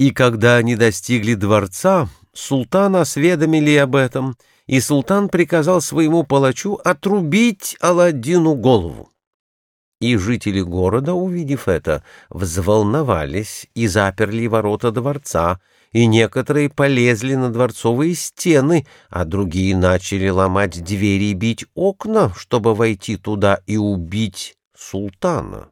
И когда они достигли дворца, султан осведомили об этом, и султан приказал своему палачу отрубить Аладдину голову. И жители города, увидев это, взволновались и заперли ворота дворца, и некоторые полезли на дворцовые стены, а другие начали ломать двери и бить окна, чтобы войти туда и убить султана.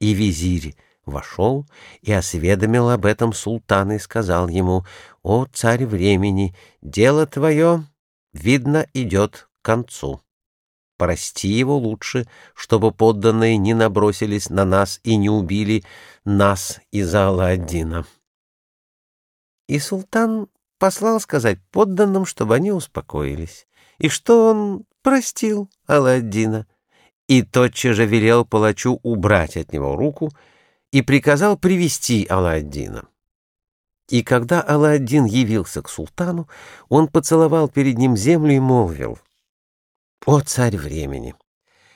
И визирь вошел и осведомил об этом султана и сказал ему, «О, царь времени, дело твое, видно, идет к концу. Прости его лучше, чтобы подданные не набросились на нас и не убили нас из-за Алладдина». И султан послал сказать подданным, чтобы они успокоились, и что он простил Алладдина, и тотчас же велел палачу убрать от него руку и приказал привести Алладдина. И когда Алладдин явился к султану, он поцеловал перед ним землю и молвил, «О, царь времени!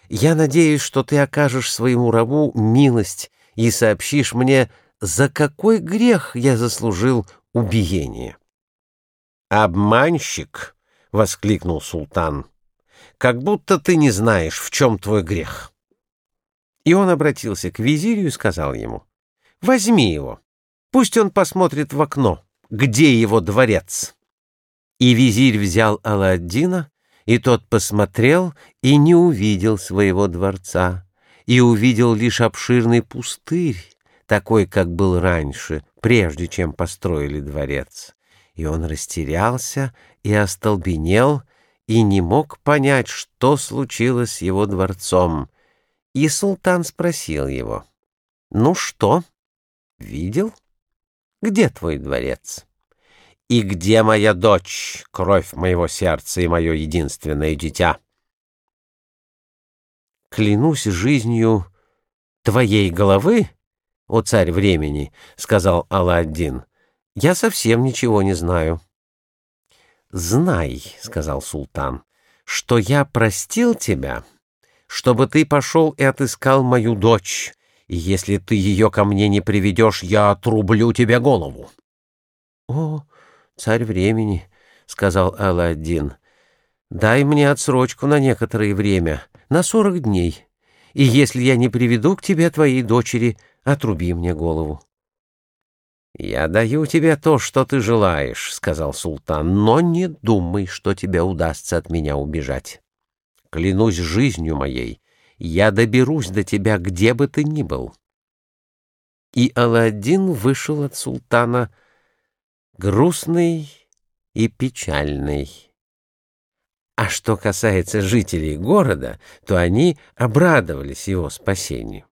Я надеюсь, что ты окажешь своему рабу милость и сообщишь мне, за какой грех я заслужил убиение». «Обманщик!» — воскликнул султан. «Как будто ты не знаешь, в чем твой грех». И он обратился к визирю и сказал ему, «Возьми его, пусть он посмотрит в окно, где его дворец». И визирь взял Аладдина, и тот посмотрел и не увидел своего дворца, и увидел лишь обширный пустырь, такой, как был раньше, прежде чем построили дворец. И он растерялся и остолбенел, и не мог понять, что случилось с его дворцом, и султан спросил его, «Ну что, видел? Где твой дворец? И где моя дочь, кровь моего сердца и мое единственное дитя?» «Клянусь жизнью твоей головы, о царь времени», — сказал Алладдин, — «я совсем ничего не знаю». «Знай», — сказал султан, — «что я простил тебя» чтобы ты пошел и отыскал мою дочь, и если ты ее ко мне не приведешь, я отрублю тебе голову. — О, царь времени, — сказал Алладин, — дай мне отсрочку на некоторое время, на сорок дней, и если я не приведу к тебе твоей дочери, отруби мне голову. — Я даю тебе то, что ты желаешь, — сказал султан, — но не думай, что тебе удастся от меня убежать. Клянусь жизнью моей, я доберусь до тебя, где бы ты ни был. И Аладдин вышел от султана грустный и печальный. А что касается жителей города, то они обрадовались его спасению.